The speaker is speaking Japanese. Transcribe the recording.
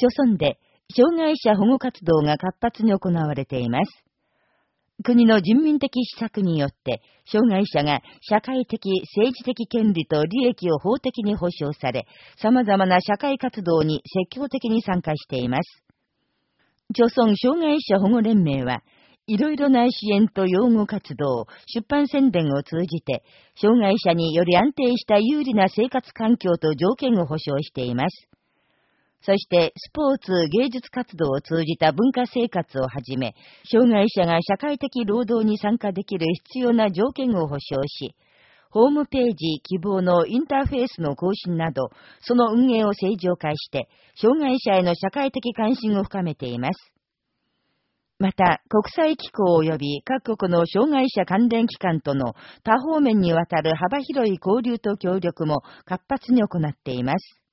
著村で障害者保護活動が活発に行われています。国の人民的施策によって、障害者が社会的、政治的権利と利益を法的に保障され、様々な社会活動に積極的に参加しています。朝村障害者保護連盟は、いろいろな支援と擁護活動、出版宣伝を通じて、障害者により安定した有利な生活環境と条件を保障しています。そして、スポーツ、芸術活動を通じた文化生活をはじめ、障害者が社会的労働に参加できる必要な条件を保障し、ホームページ希望のインターフェースの更新など、その運営を正常化して、障害者への社会的関心を深めています。また、国際機構及び各国の障害者関連機関との多方面にわたる幅広い交流と協力も活発に行っています。